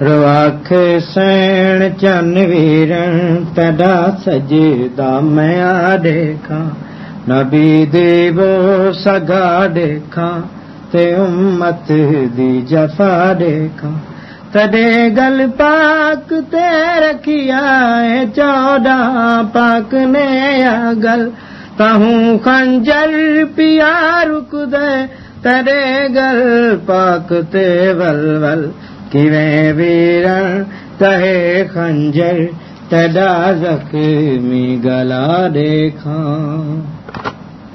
رواک سین چن ویرن تڈا سجدہ میں آ دیکھا نبی دیو سگا دیکھا تے امت دی جفا دیکھا تڈے گل پاک تے رکھیا ہے چودہ پاک نے گل تہوں خنجر پیا رک دے ترے گل پاک تے ول ول کیویں ویر تہے خنجر تدا زخمی گلا دیکھا